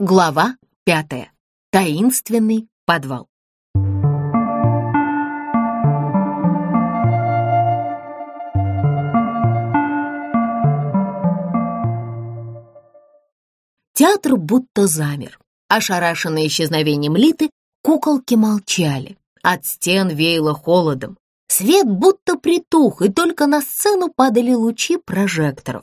Глава пятая. Таинственный подвал. Театр будто замер. Ошарашенные исчезновением Литы, куколки молчали. От стен веяло холодом. Свет будто притух, и только на сцену падали лучи прожекторов,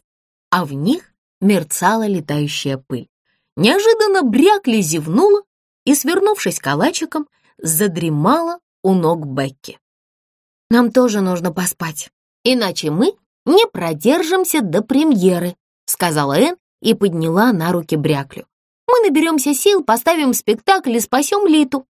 а в них мерцала летающая пыль. Неожиданно брякли зевнула и, свернувшись калачиком, задремала у ног Бекки. «Нам тоже нужно поспать, иначе мы не продержимся до премьеры», сказала Энн и подняла на руки бряклю. «Мы наберемся сил, поставим спектакль и спасем Литу».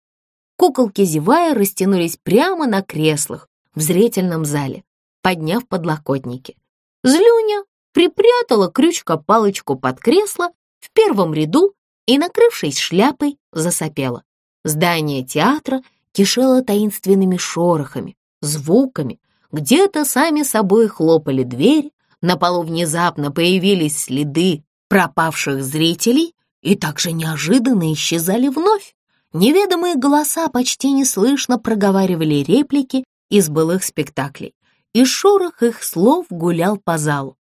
Куколки, зевая, растянулись прямо на креслах в зрительном зале, подняв подлокотники. Злюня припрятала крючка-палочку под кресло в первом ряду и, накрывшись шляпой, засопела. Здание театра кишело таинственными шорохами, звуками. Где-то сами собой хлопали двери, на полу внезапно появились следы пропавших зрителей и также неожиданно исчезали вновь. Неведомые голоса почти неслышно проговаривали реплики из былых спектаклей, и шорох их слов гулял по залу.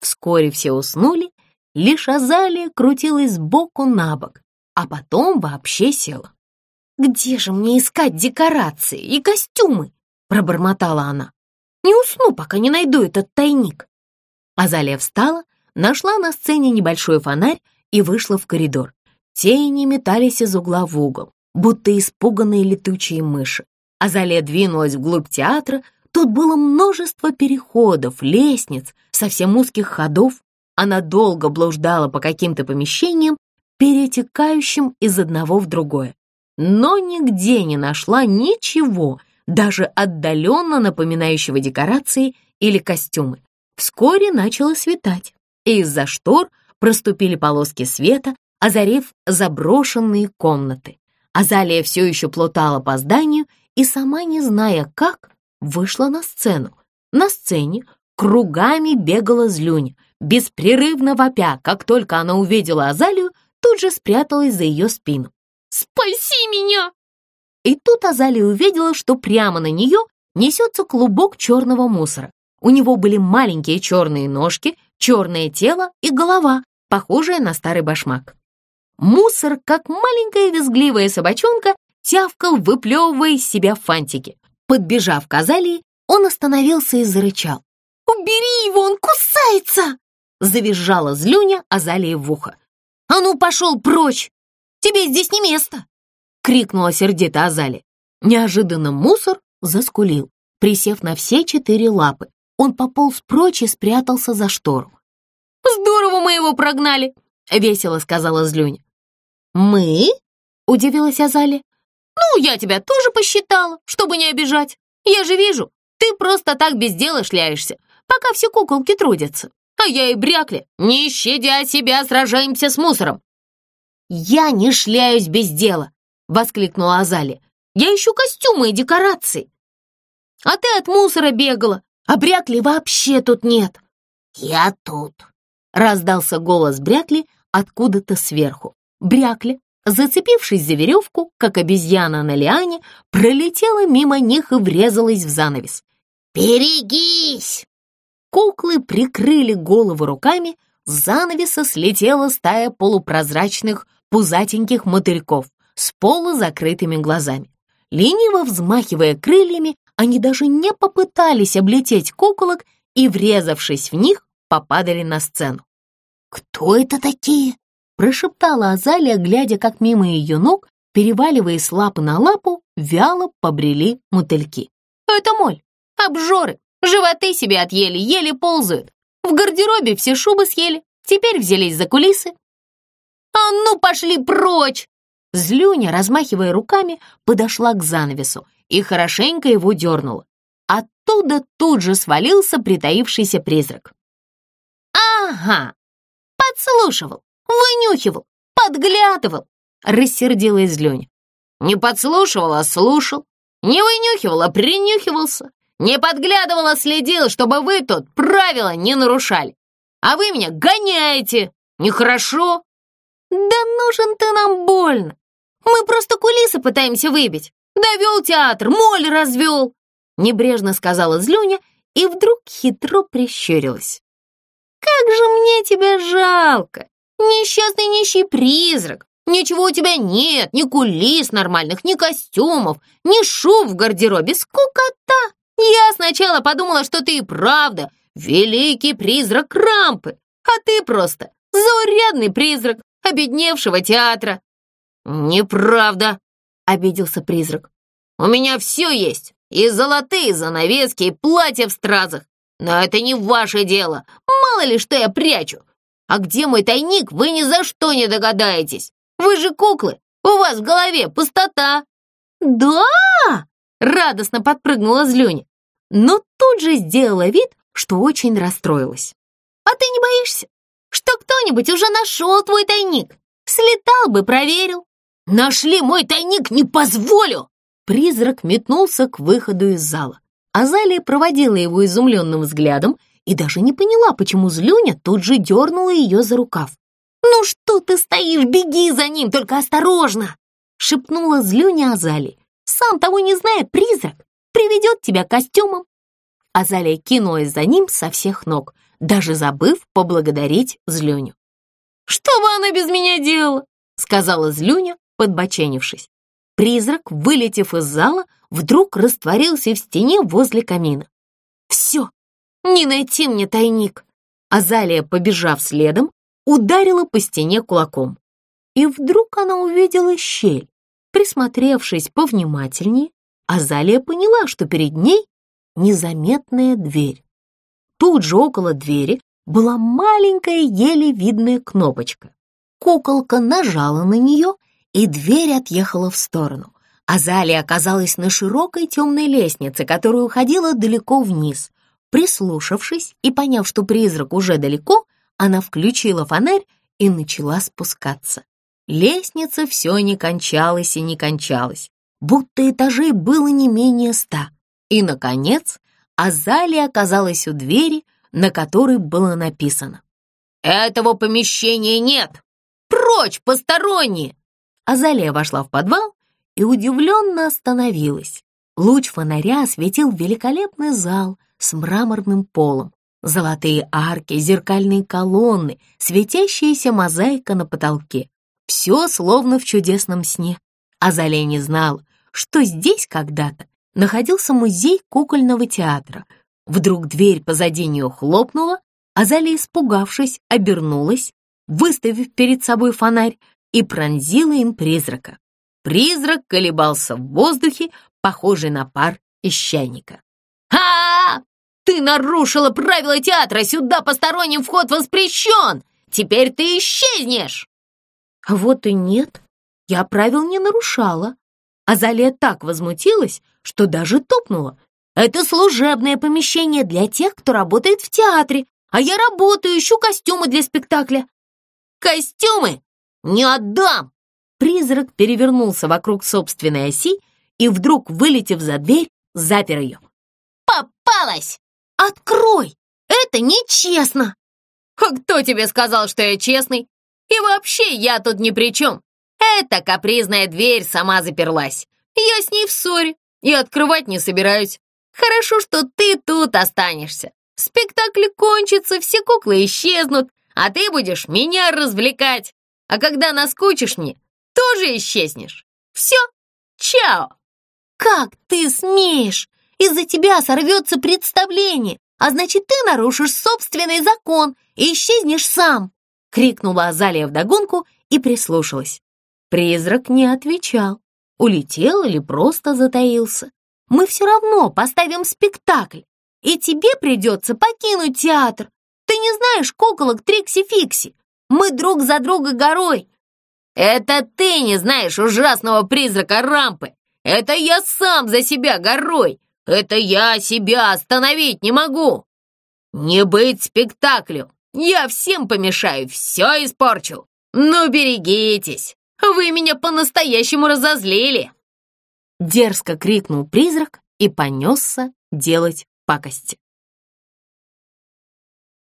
Вскоре все уснули, Лишь Азалия крутилась сбоку на бок, а потом вообще села. «Где же мне искать декорации и костюмы?» — пробормотала она. «Не усну, пока не найду этот тайник». Азалия встала, нашла на сцене небольшой фонарь и вышла в коридор. Тени метались из угла в угол, будто испуганные летучие мыши. Азалия двинулась вглубь театра, тут было множество переходов, лестниц, совсем узких ходов, она долго блуждала по каким-то помещениям, перетекающим из одного в другое, но нигде не нашла ничего, даже отдаленно напоминающего декорации или костюмы. Вскоре начало светать, и из-за штор проступили полоски света, озарив заброшенные комнаты. Азалия все еще плутала по зданию и, сама не зная как, вышла на сцену. На сцене кругами бегала злюня — беспрерывно вопя, как только она увидела Азалию, тут же спряталась за ее спину. «Спаси меня!» И тут Азалия увидела, что прямо на нее несется клубок черного мусора. У него были маленькие черные ножки, черное тело и голова, похожая на старый башмак. Мусор, как маленькая визгливая собачонка, тявкал, выплевывая из себя фантики. Подбежав к Азалии, он остановился и зарычал. «Убери его, он кусается!» Завизжала злюня Азалии в ухо. «А ну, пошел прочь! Тебе здесь не место!» Крикнула сердито Азали. Неожиданно мусор заскулил. Присев на все четыре лапы, он пополз прочь и спрятался за штору. «Здорово мы его прогнали!» — весело сказала Злюня. «Мы?» — удивилась Азали. «Ну, я тебя тоже посчитала, чтобы не обижать. Я же вижу, ты просто так без дела шляешься, пока все куколки трудятся я и брякли, не щадя себя, сражаемся с мусором. «Я не шляюсь без дела!» — воскликнула Азалия. «Я ищу костюмы и декорации!» «А ты от мусора бегала, а брякли вообще тут нет!» «Я тут!» — раздался голос брякли откуда-то сверху. Брякли, зацепившись за веревку, как обезьяна на лиане, пролетела мимо них и врезалась в занавес. «Берегись!» Куклы прикрыли головы руками, с занавеса слетела стая полупрозрачных пузатеньких мотыльков с полузакрытыми глазами. Лениво взмахивая крыльями, они даже не попытались облететь куколок и, врезавшись в них, попадали на сцену. «Кто это такие?» — прошептала Азалия, глядя, как мимо ее ног, переваливаясь лапы на лапу, вяло побрели мотыльки. «Это моль, обжоры, Животы себе отъели, еле ползают. В гардеробе все шубы съели, теперь взялись за кулисы. «А ну, пошли прочь!» Злюня, размахивая руками, подошла к занавесу и хорошенько его дернула. Оттуда тут же свалился притаившийся призрак. «Ага, подслушивал, вынюхивал, подглядывал!» рассердилась Злюня. «Не подслушивал, а слушал. Не вынюхивал, а принюхивался. Не подглядывал, а следил, чтобы вы тут правила не нарушали. А вы меня гоняете. Нехорошо. Да нужен ты нам больно. Мы просто кулисы пытаемся выбить. Довел театр, моль развел!» Небрежно сказала Злюня и вдруг хитро прищурилась. «Как же мне тебя жалко! Несчастный нищий призрак! Ничего у тебя нет, ни кулис нормальных, ни костюмов, ни шуб в гардеробе, скукота! Я сначала подумала, что ты и правда великий призрак Рампы, а ты просто заурядный призрак обедневшего театра». «Неправда», — обиделся призрак. «У меня все есть, и золотые занавески, и платья в стразах. Но это не ваше дело, мало ли что я прячу. А где мой тайник, вы ни за что не догадаетесь. Вы же куклы, у вас в голове пустота». «Да!» — радостно подпрыгнула Злюня, но тут же сделала вид, что очень расстроилась. «А ты не боишься, что кто-нибудь уже нашел твой тайник? Слетал бы, проверил». «Нашли мой тайник, не позволю!» Призрак метнулся к выходу из зала. Азалия проводила его изумленным взглядом и даже не поняла, почему Злюня тут же дернула ее за рукав. «Ну что ты стоишь? Беги за ним, только осторожно!» шепнула Злюня Азалии. «Сам того не зная, призрак приведет тебя костюмом». Азалия кинулась за ним со всех ног, даже забыв поблагодарить Злюню. «Что бы она без меня делала?» сказала Злюня, подбоченившись. Призрак, вылетев из зала, вдруг растворился в стене возле камина. «Все, не найти мне тайник!» Азалия, побежав следом, ударила по стене кулаком. И вдруг она увидела щель. Присмотревшись повнимательнее, Азалия поняла, что перед ней незаметная дверь. Тут же около двери была маленькая, еле видная кнопочка. Куколка нажала на нее, и дверь отъехала в сторону. Азалия оказалась на широкой темной лестнице, которая уходила далеко вниз. Прислушавшись и поняв, что призрак уже далеко, она включила фонарь и начала спускаться. Лестница все не кончалась и не кончалась, будто этажей было не менее ста. И, наконец, Азалия оказалась у двери, на которой было написано «Этого помещения нет! Прочь, посторонние!» Азалия вошла в подвал и удивленно остановилась. Луч фонаря осветил великолепный зал с мраморным полом, золотые арки, зеркальные колонны, светящаяся мозаика на потолке. Все словно в чудесном сне. Азалия не знала, что здесь когда-то находился музей кукольного театра. Вдруг дверь позади нее хлопнула, Азалия, испугавшись, обернулась, выставив перед собой фонарь, и пронзила им призрака. Призрак колебался в воздухе, похожий на пар из чайника. а, Ты нарушила правила театра! Сюда посторонним вход воспрещен! Теперь ты исчезнешь!» «Вот и нет, я правил не нарушала». Азалия так возмутилась, что даже топнула. «Это служебное помещение для тех, кто работает в театре, а я работаю, ищу костюмы для спектакля». «Костюмы? «Не отдам!» Призрак перевернулся вокруг собственной оси и вдруг, вылетев за дверь, запер ее. «Попалась! Открой! Это нечестно!» «А кто тебе сказал, что я честный? И вообще я тут ни при чем. Эта капризная дверь сама заперлась. Я с ней в ссоре и открывать не собираюсь. Хорошо, что ты тут останешься. Спектакль кончится, все куклы исчезнут, а ты будешь меня развлекать. А когда наскучишь мне, тоже исчезнешь. Все, чао!» «Как ты смеешь? Из-за тебя сорвется представление, а значит, ты нарушишь собственный закон и исчезнешь сам!» — крикнула Азалия вдогонку и прислушалась. Призрак не отвечал, улетел или просто затаился. «Мы все равно поставим спектакль, и тебе придется покинуть театр. Ты не знаешь куколок Трикси-Фикси, мы друг за друга горой. Это ты не знаешь ужасного призрака рампы. Это я сам за себя горой. Это я себя остановить не могу. Не быть спектаклю. Я всем помешаю, все испорчу. Ну, берегитесь. Вы меня по-настоящему разозлили. Дерзко крикнул призрак и понесся делать пакости.